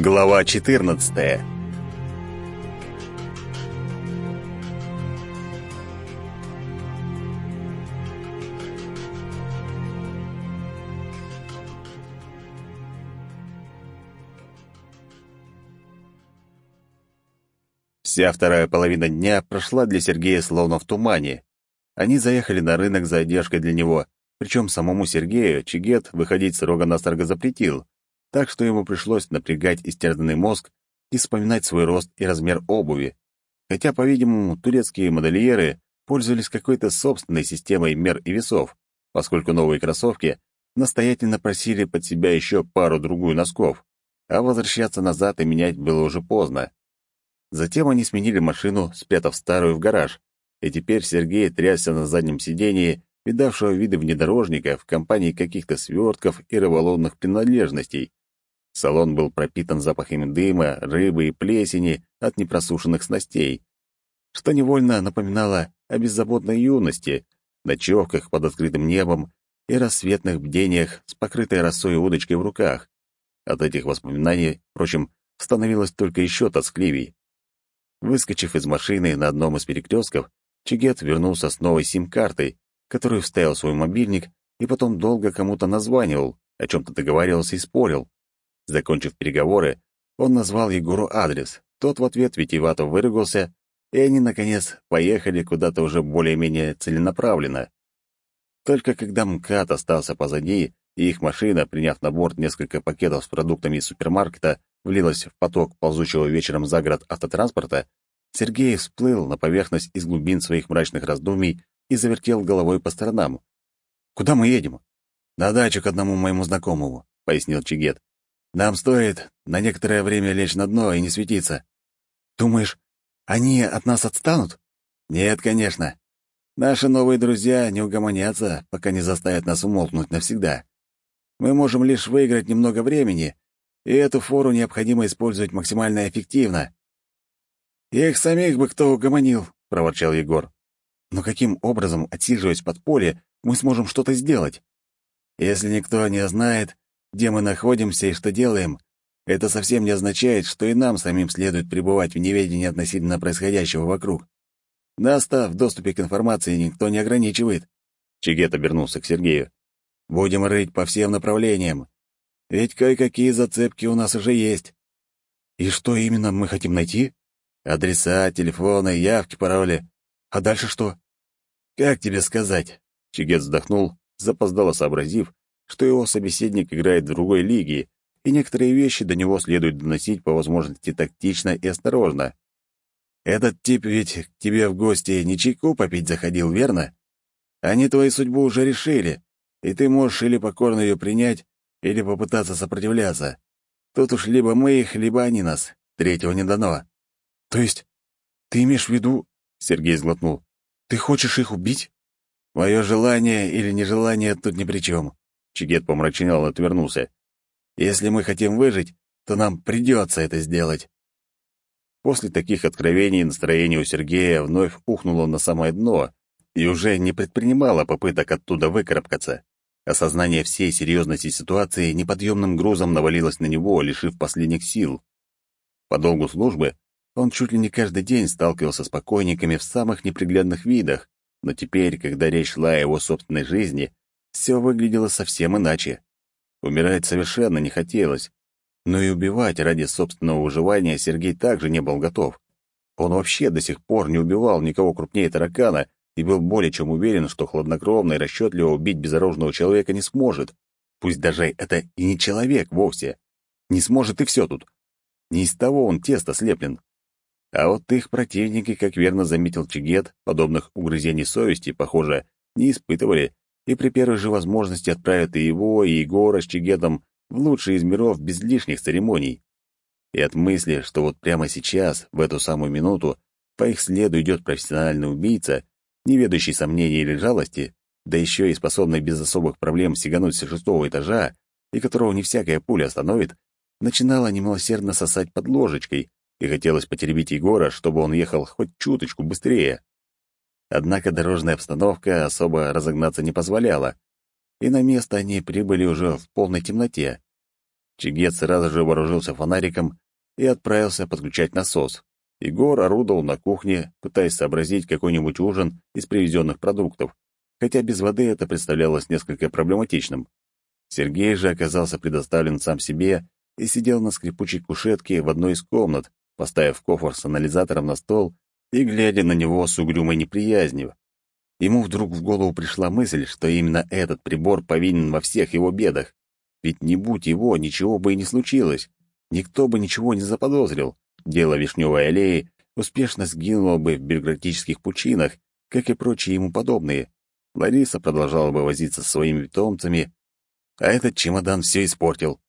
Глава 14. Вся вторая половина дня прошла для Сергея словно в тумане. Они заехали на рынок за одежкой для него, причем самому Сергею Чигет выходить строго-настрого запретил, так что ему пришлось напрягать истерзанный мозг и вспоминать свой рост и размер обуви. Хотя, по-видимому, турецкие модельеры пользовались какой-то собственной системой мер и весов, поскольку новые кроссовки настоятельно просили под себя еще пару-другую носков, а возвращаться назад и менять было уже поздно. Затем они сменили машину, спрятав старую в гараж, и теперь Сергей трясся на заднем сидении, видавшего виды внедорожника в компании каких-то свертков и рыболовных принадлежностей. Салон был пропитан запахами дыма, рыбы и плесени от непросушенных снастей, что невольно напоминало о беззаботной юности, ночевках под открытым небом и рассветных бдениях с покрытой росой удочкой в руках. От этих воспоминаний, впрочем, становилось только еще тоскливей. Выскочив из машины на одном из перекрестков, Чигет вернулся с новой сим-картой, которую вставил в свой мобильник и потом долго кому-то названивал, о чем-то договаривался и спорил. Закончив переговоры, он назвал Егору адрес. Тот в ответ витиевато выругался, и они, наконец, поехали куда-то уже более-менее целенаправленно. Только когда МКАД остался позади, и их машина, приняв на борт несколько пакетов с продуктами из супермаркета, влилась в поток ползучего вечером за город автотранспорта, Сергей всплыл на поверхность из глубин своих мрачных раздумий и завертел головой по сторонам. «Куда мы едем?» «На дачу к одному моему знакомому», — пояснил Чигет. Нам стоит на некоторое время лечь на дно и не светиться. Думаешь, они от нас отстанут? Нет, конечно. Наши новые друзья не угомонятся, пока не заставят нас умолкнуть навсегда. Мы можем лишь выиграть немного времени, и эту фору необходимо использовать максимально эффективно. «Их самих бы кто угомонил», — проворчал Егор. «Но каким образом, отсиживаясь под поле, мы сможем что-то сделать? Если никто не знает, где мы находимся и что делаем, это совсем не означает, что и нам самим следует пребывать в неведении относительно происходящего вокруг. Нас-то в доступе к информации никто не ограничивает. Чигет обернулся к Сергею. Будем рыть по всем направлениям. Ведь кое-какие зацепки у нас уже есть. И что именно мы хотим найти? Адреса, телефоны, явки, пароли. А дальше что? Как тебе сказать? Чигет вздохнул, запоздало сообразив, что его собеседник играет в другой лиге, и некоторые вещи до него следует доносить по возможности тактично и осторожно. Этот тип ведь к тебе в гости не чайку попить заходил, верно? Они твою судьбу уже решили, и ты можешь или покорно ее принять, или попытаться сопротивляться. Тут уж либо мы их, либо они нас. Третьего не дано. То есть ты имеешь в виду, Сергей сглотнул, ты хочешь их убить? Мое желание или нежелание тут ни при чем. Чигет помрачнел и отвернулся. «Если мы хотим выжить, то нам придется это сделать». После таких откровений настроение у Сергея вновь ухнуло на самое дно и уже не предпринимало попыток оттуда выкарабкаться. Осознание всей серьезности ситуации неподъемным грузом навалилось на него, лишив последних сил. По долгу службы он чуть ли не каждый день сталкивался с покойниками в самых неприглядных видах, но теперь, когда речь шла о его собственной жизни, все выглядело совсем иначе. Умирать совершенно не хотелось, но и убивать ради собственного выживания Сергей также не был готов. Он вообще до сих пор не убивал никого крупнее таракана и был более чем уверен, что хладнокровно и расчетливо убить безоружного человека не сможет. Пусть даже это и не человек вовсе. Не сможет и все тут. Не из того он тесто слеплен. А вот их противники, как верно заметил Чигет, подобных угрызений совести, похоже, не испытывали и при первой же возможности отправят и его, и Егора с Чигедом в лучший из миров без лишних церемоний. И от мысли, что вот прямо сейчас, в эту самую минуту, по их следу идет профессиональный убийца, не ведущий сомнений или жалости, да еще и способный без особых проблем сигануть с шестого этажа, и которого не всякая пуля остановит, начинала немилосердно сосать под ложечкой, и хотелось потеребить Егора, чтобы он ехал хоть чуточку быстрее. Однако дорожная обстановка особо разогнаться не позволяла, и на место они прибыли уже в полной темноте. Чигет сразу же вооружился фонариком и отправился подключать насос. Егор орудовал на кухне, пытаясь сообразить какой-нибудь ужин из привезенных продуктов, хотя без воды это представлялось несколько проблематичным. Сергей же оказался предоставлен сам себе и сидел на скрипучей кушетке в одной из комнат, поставив кофр с анализатором на стол и глядя на него с угрюмой неприязнью. Ему вдруг в голову пришла мысль, что именно этот прибор повинен во всех его бедах. Ведь не будь его, ничего бы и не случилось. Никто бы ничего не заподозрил. Дело Вишневой аллеи успешно сгинуло бы в бюрократических пучинах, как и прочие ему подобные. Лариса продолжала бы возиться со своими питомцами, а этот чемодан все испортил.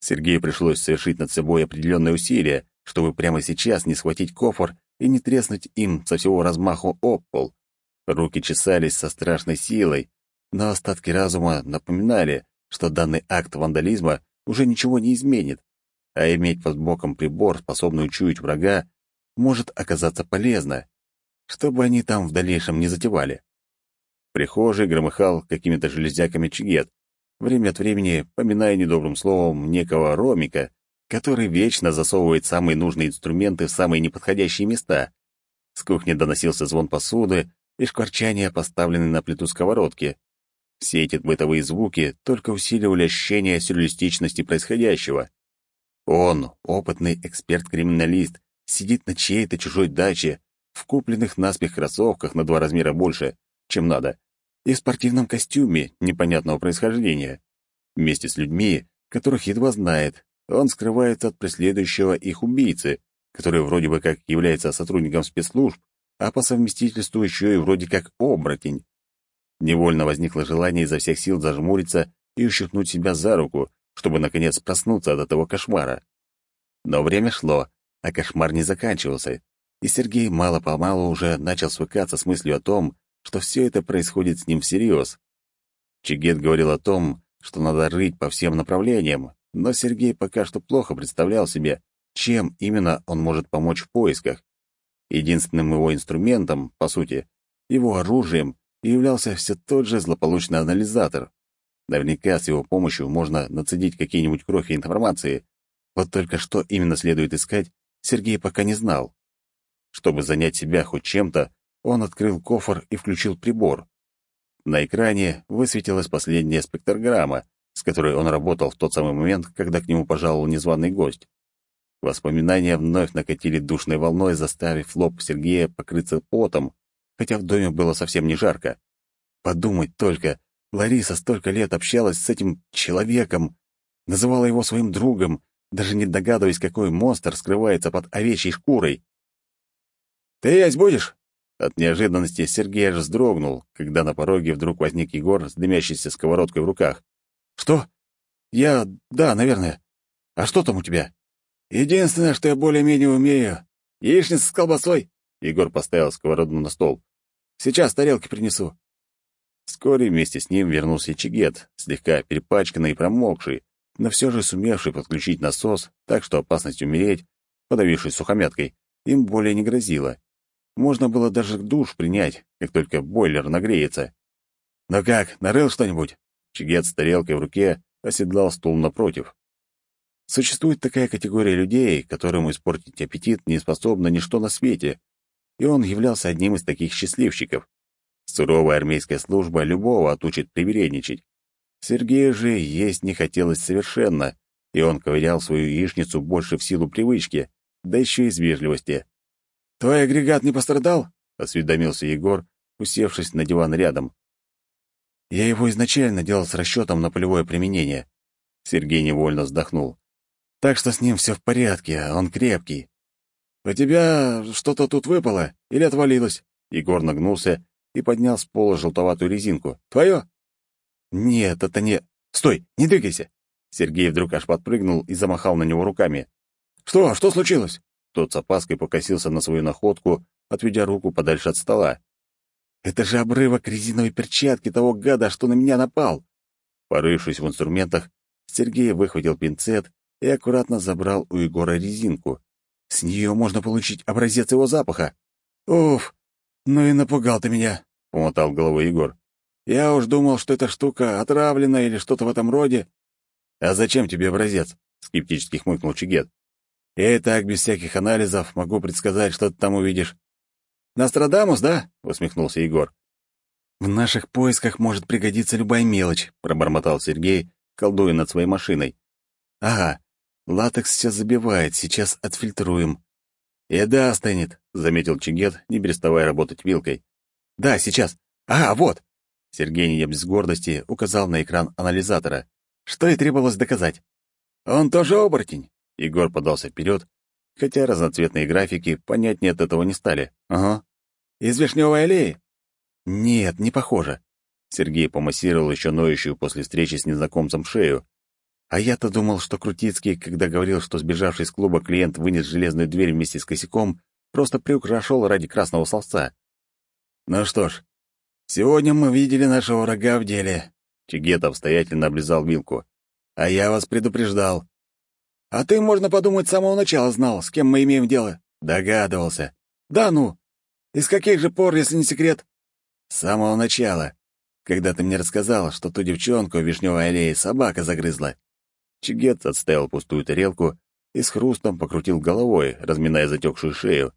Сергею пришлось совершить над собой определенные усилия, чтобы прямо сейчас не схватить кофр и не треснуть им со всего размаху об пол. Руки чесались со страшной силой, но остатки разума напоминали, что данный акт вандализма уже ничего не изменит, а иметь под боком прибор, способный учуять врага, может оказаться полезно, чтобы они там в дальнейшем не затевали. В прихожей громыхал какими-то железяками чигет, время от времени поминая недобрым словом некого Ромика, который вечно засовывает самые нужные инструменты в самые неподходящие места. С кухни доносился звон посуды и шкварчание поставленной на плиту сковородки. Все эти бытовые звуки только усиливали ощущение сюрреалистичности происходящего. Он, опытный эксперт-криминалист, сидит на чьей-то чужой даче, в купленных наспех кроссовках на два размера больше, чем надо, и в спортивном костюме непонятного происхождения. Вместе с людьми, которых едва знает, он скрывается от преследующего их убийцы, который вроде бы как является сотрудником спецслужб, а по совместительству еще и вроде как оборотень. Невольно возникло желание изо всех сил зажмуриться и ущипнуть себя за руку, чтобы, наконец, проснуться от этого кошмара. Но время шло, а кошмар не заканчивался, и Сергей мало-помалу уже начал свыкаться с мыслью о том, что все это происходит с ним всерьез. Чигет говорил о том, что надо рыть по всем направлениям, но Сергей пока что плохо представлял себе, чем именно он может помочь в поисках. Единственным его инструментом, по сути, его оружием, являлся все тот же злополучный анализатор. Наверняка с его помощью можно нацедить какие-нибудь крохи информации. Вот только что именно следует искать, Сергей пока не знал. Чтобы занять себя хоть чем-то, он открыл кофр и включил прибор. На экране высветилась последняя спектрограмма, с которой он работал в тот самый момент, когда к нему пожаловал незваный гость. Воспоминания вновь накатили душной волной, заставив лоб Сергея покрыться потом, хотя в доме было совсем не жарко. Подумать только, Лариса столько лет общалась с этим человеком, называла его своим другом, даже не догадываясь, какой монстр скрывается под овечьей шкурой. «Ты есть будешь?» От неожиданности Сергей аж вздрогнул, когда на пороге вдруг возник Егор с дымящейся сковородкой в руках. «Что? Я... да, наверное. А что там у тебя?» «Единственное, что я более-менее умею — яичница с колбасой». Егор поставил сковороду на стол. «Сейчас тарелки принесу». Вскоре вместе с ним вернулся Чигет, слегка перепачканный и промокший, но все же сумевший подключить насос, так что опасность умереть, подавившись сухомяткой, им более не грозила. Можно было даже душ принять, как только бойлер нагреется. «Ну как, нарыл что-нибудь?» Чигет с тарелкой в руке оседлал стул напротив. Существует такая категория людей, которым испортить аппетит не способно ничто на свете, и он являлся одним из таких счастливчиков. Суровая армейская служба любого отучит привередничать. Сергею же есть не хотелось совершенно, и он ковырял свою яичницу больше в силу привычки, да еще из вежливости. «Твой агрегат не пострадал?» — осведомился Егор, усевшись на диван рядом. «Я его изначально делал с расчетом на полевое применение». Сергей невольно вздохнул. «Так что с ним все в порядке, он крепкий». «У тебя что-то тут выпало или отвалилось?» Егор нагнулся и поднял с пола желтоватую резинку. «Твое?» «Нет, это не...» «Стой, не двигайся!» Сергей вдруг аж подпрыгнул и замахал на него руками. «Что? Что случилось?» Тот с опаской покосился на свою находку, отведя руку подальше от стола. «Это же обрывок резиновой перчатки того гада, что на меня напал!» Порывшись в инструментах, Сергей выхватил пинцет и аккуратно забрал у Егора резинку. С нее можно получить образец его запаха. «Уф, ну и напугал ты меня», — помотал головой Егор. «Я уж думал, что эта штука отравлена или что-то в этом роде». «А зачем тебе образец?» — скептически хмыкнул Чигет. «Я и так без всяких анализов могу предсказать, что ты там увидишь». «Нострадамус, да?» — усмехнулся Егор. «В наших поисках может пригодиться любая мелочь», — пробормотал Сергей, колдуя над своей машиной. «Ага, латекс сейчас забивает, сейчас отфильтруем». «Еда остынет», — заметил Чигет, не переставая работать вилкой. «Да, сейчас. Ага, вот». Сергей, не без гордости, указал на экран анализатора. Что и требовалось доказать. «Он тоже оборотень?» Егор подался вперед, хотя разноцветные графики понятнее от этого не стали. «Ага. Из Вишневой аллеи?» «Нет, не похоже». Сергей помассировал еще ноющую после встречи с незнакомцем шею. А я-то думал, что Крутицкий, когда говорил, что сбежавший из клуба клиент вынес железную дверь вместе с косяком, просто приукрашал ради красного солнца. Ну что ж, сегодня мы видели нашего врага в деле. Чигет обстоятельно облизал вилку. А я вас предупреждал. А ты, можно подумать, с самого начала знал, с кем мы имеем дело. Догадывался. Да ну. Из каких же пор, если не секрет? С самого начала, когда ты мне рассказал, что ту девчонку в Вишневой аллее собака загрызла. Чигет отставил пустую тарелку и с хрустом покрутил головой, разминая затекшую шею.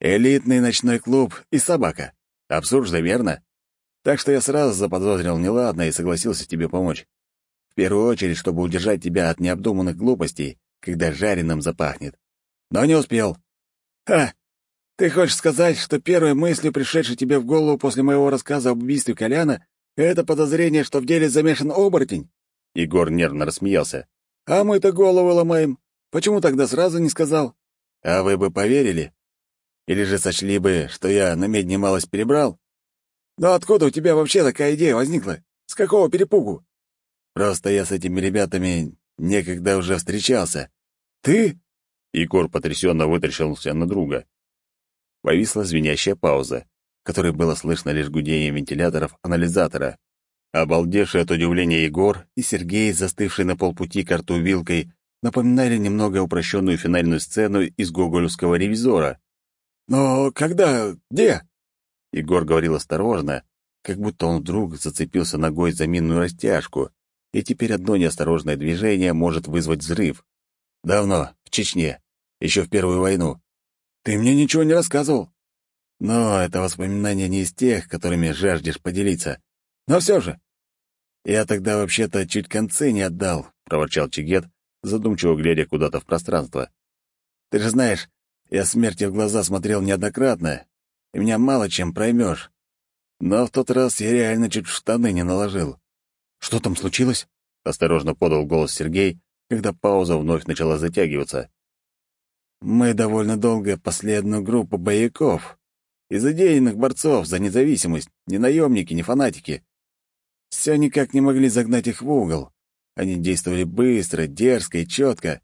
«Элитный ночной клуб и собака. Абсурд же, верно? Так что я сразу заподозрил неладно и согласился тебе помочь. В первую очередь, чтобы удержать тебя от необдуманных глупостей, когда жареным запахнет. Но не успел. Ха! Ты хочешь сказать, что первой мыслью, пришедшей тебе в голову после моего рассказа об убийстве Коляна, это подозрение, что в деле замешан оборотень? Егор нервно рассмеялся. А мы-то головы ломаем. Почему тогда сразу не сказал? А вы бы поверили? Или же сочли бы, что я на медне малость перебрал? Но откуда у тебя вообще такая идея возникла? С какого перепугу? Просто я с этими ребятами некогда уже встречался. Ты? Егор потрясенно вытаращился на друга. Повисла звенящая пауза, которой было слышно лишь гудение вентиляторов анализатора. Обалдевший от удивления Егор и Сергей, застывший на полпути к рту вилкой, напоминали немного упрощенную финальную сцену из гоголевского ревизора. «Но когда? Где?» Егор говорил осторожно, как будто он вдруг зацепился ногой за минную растяжку, и теперь одно неосторожное движение может вызвать взрыв. «Давно, в Чечне, еще в Первую войну. Ты мне ничего не рассказывал. Но это воспоминания не из тех, которыми жаждешь поделиться. Но все же. Я тогда вообще-то чуть концы не отдал, — проворчал Чигет, задумчиво глядя куда-то в пространство. Ты же знаешь, я смерти в глаза смотрел неоднократно, и меня мало чем проймешь. Но в тот раз я реально чуть в штаны не наложил. Что там случилось? — осторожно подал голос Сергей, когда пауза вновь начала затягиваться. Мы довольно долго пасли одну группу боевиков. Из идейных борцов за независимость, ни наемники, ни фанатики. Все никак не могли загнать их в угол. Они действовали быстро, дерзко и четко.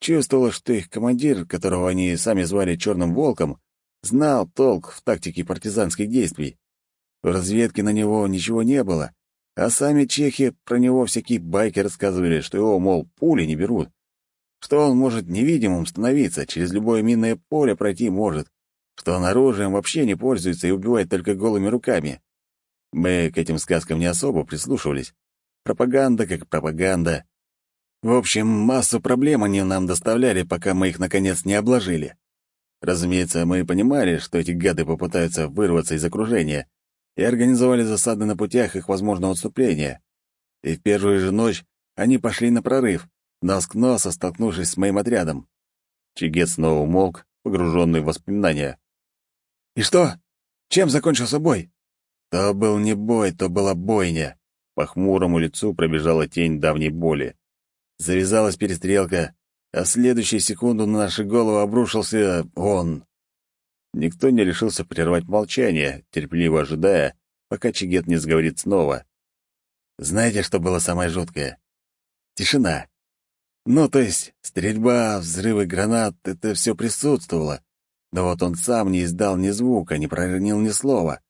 Чувствовалось, что их командир, которого они сами звали Черным Волком, знал толк в тактике партизанских действий. В разведке на него ничего не было, а сами чехи про него всякие байки рассказывали, что его, мол, пули не берут что он может невидимым становиться, через любое минное поле пройти может, что он оружием вообще не пользуется и убивает только голыми руками. Мы к этим сказкам не особо прислушивались. Пропаганда как пропаганда. В общем, массу проблем они нам доставляли, пока мы их, наконец, не обложили. Разумеется, мы понимали, что эти гады попытаются вырваться из окружения, и организовали засады на путях их возможного отступления. И в первую же ночь они пошли на прорыв, нос к носу столкнувшись с моим отрядом. Чигет снова умолк, погруженный в воспоминания. «И что? Чем закончился бой?» «То был не бой, то была бойня». По хмурому лицу пробежала тень давней боли. Завязалась перестрелка, а в следующую секунду на наши головы обрушился он. Никто не решился прервать молчание, терпеливо ожидая, пока Чигет не сговорит снова. Знаете, что было самое жуткое? Тишина. Ну, то есть стрельба, взрывы гранат — это все присутствовало. Но вот он сам не издал ни звука, не проронил ни слова.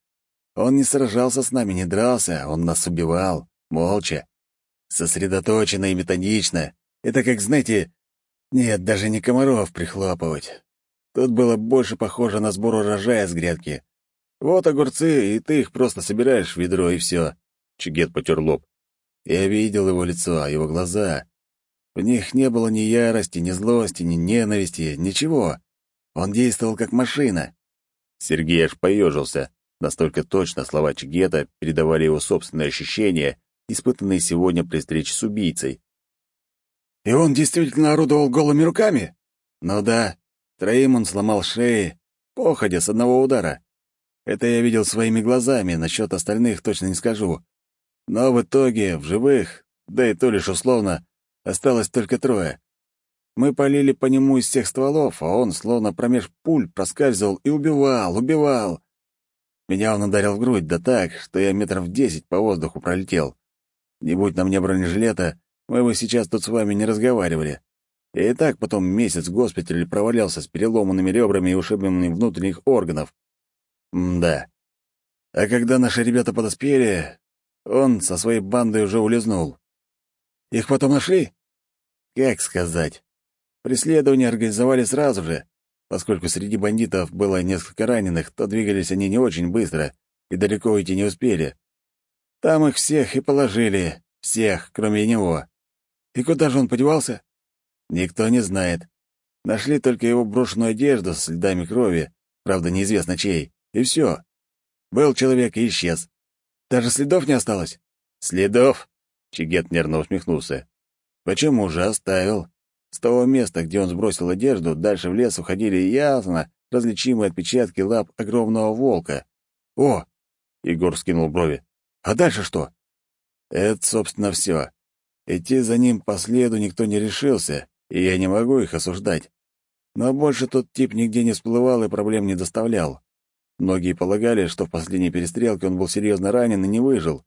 Он не сражался с нами, не дрался, он нас убивал, молча. Сосредоточенно и методично. Это как, знаете... Нет, даже не комаров прихлопывать. Тут было больше похоже на сбор урожая с грядки. Вот огурцы, и ты их просто собираешь в ведро, и все. Чигет потер лоб. Я видел его лицо, его глаза. В них не было ни ярости, ни злости, ни ненависти, ничего. Он действовал как машина. Сергей аж поежился. Настолько точно слова Чигета передавали его собственные ощущения, испытанные сегодня при встрече с убийцей. «И он действительно орудовал голыми руками?» «Ну да. Троим он сломал шеи, походя с одного удара. Это я видел своими глазами, насчет остальных точно не скажу. Но в итоге, в живых, да и то лишь условно, осталось только трое. Мы полили по нему из всех стволов, а он словно промеж пуль проскальзывал и убивал, убивал. Меня он ударил в грудь, да так, что я метров десять по воздуху пролетел. Не будь на мне бронежилета, мы бы сейчас тут с вами не разговаривали. И так потом месяц в госпитале провалялся с переломанными ребрами и ушибленными внутренних органов. М да. А когда наши ребята подоспели, он со своей бандой уже улизнул. Их потом нашли? Как сказать? Преследование организовали сразу же. Поскольку среди бандитов было несколько раненых, то двигались они не очень быстро и далеко уйти не успели. Там их всех и положили, всех, кроме него. И куда же он подевался? Никто не знает. Нашли только его брошенную одежду с следами крови, правда, неизвестно чьей, и все. Был человек и исчез. Даже следов не осталось? Следов? Чигет нервно усмехнулся. Почему же оставил? С того места, где он сбросил одежду, дальше в лес уходили ясно различимые отпечатки лап огромного волка. «О!» — Егор скинул брови. «А дальше что?» «Это, собственно, все. Идти за ним по следу никто не решился, и я не могу их осуждать. Но больше тот тип нигде не всплывал и проблем не доставлял. Многие полагали, что в последней перестрелке он был серьезно ранен и не выжил.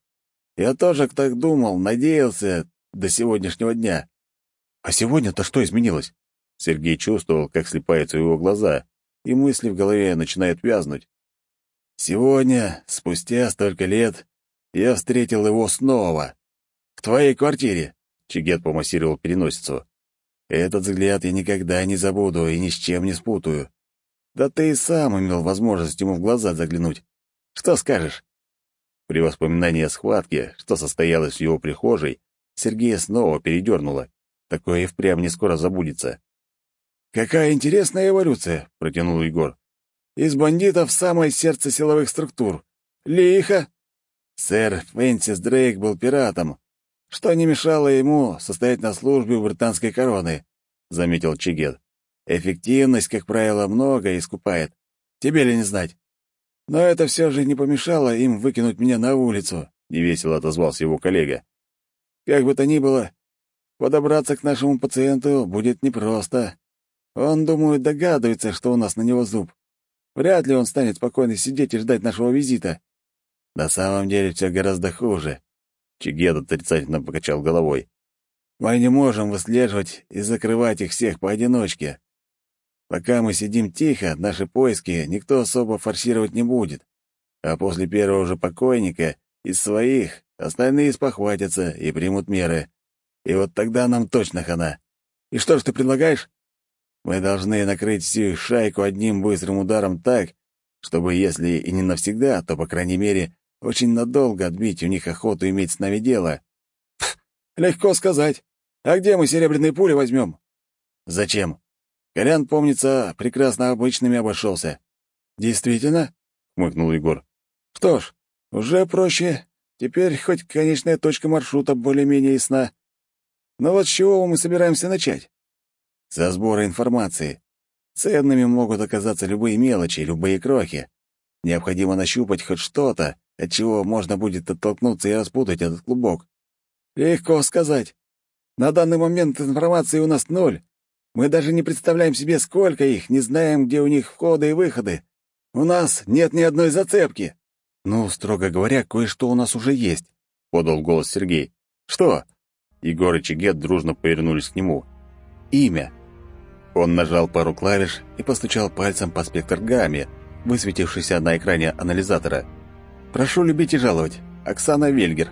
Я тоже так думал, надеялся до сегодняшнего дня. А сегодня-то что изменилось? Сергей чувствовал, как слепаются его глаза, и мысли в голове начинают вязнуть. Сегодня, спустя столько лет, я встретил его снова. В твоей квартире. Чигет помассировал переносицу. Этот взгляд я никогда не забуду и ни с чем не спутаю. Да ты и сам имел возможность ему в глаза заглянуть. Что скажешь? При воспоминании о схватке, что состоялось в его прихожей, Сергея снова передернуло. Такое и впрямь не скоро забудется. «Какая интересная эволюция!» — протянул Егор. «Из бандитов в самое сердце силовых структур. Лихо!» Сэр Фэнсис Дрейк был пиратом, что не мешало ему состоять на службе у британской короны, — заметил Чигет. Эффективность, как правило, много искупает. Тебе ли не знать? Но это все же не помешало им выкинуть меня на улицу, — невесело отозвался его коллега. Как бы то ни было, Подобраться к нашему пациенту будет непросто. Он, думаю, догадывается, что у нас на него зуб. Вряд ли он станет спокойно сидеть и ждать нашего визита. На самом деле все гораздо хуже. Чигед отрицательно покачал головой. Мы не можем выслеживать и закрывать их всех поодиночке. Пока мы сидим тихо, наши поиски никто особо форсировать не будет. А после первого же покойника из своих остальные спохватятся и примут меры. И вот тогда нам точно хана. И что ж ты предлагаешь? Мы должны накрыть всю шайку одним быстрым ударом так, чтобы, если и не навсегда, то, по крайней мере, очень надолго отбить у них охоту иметь с нами дело. Пф, легко сказать. А где мы серебряные пули возьмем? Зачем? Колян, помнится, прекрасно обычными обошелся. Действительно? — хмыкнул Егор. Что ж, уже проще. Теперь хоть конечная точка маршрута более-менее ясна. Но вот с чего мы собираемся начать? Со сбора информации. Ценными могут оказаться любые мелочи, любые крохи. Необходимо нащупать хоть что-то, от чего можно будет оттолкнуться и распутать этот клубок. Легко сказать. На данный момент информации у нас ноль. Мы даже не представляем себе, сколько их, не знаем, где у них входы и выходы. У нас нет ни одной зацепки. Ну, строго говоря, кое-что у нас уже есть, — подал голос Сергей. Что? Егор и Чигет дружно повернулись к нему. «Имя». Он нажал пару клавиш и постучал пальцем по спектрограмме, высветившейся на экране анализатора. «Прошу любить и жаловать. Оксана Вельгер».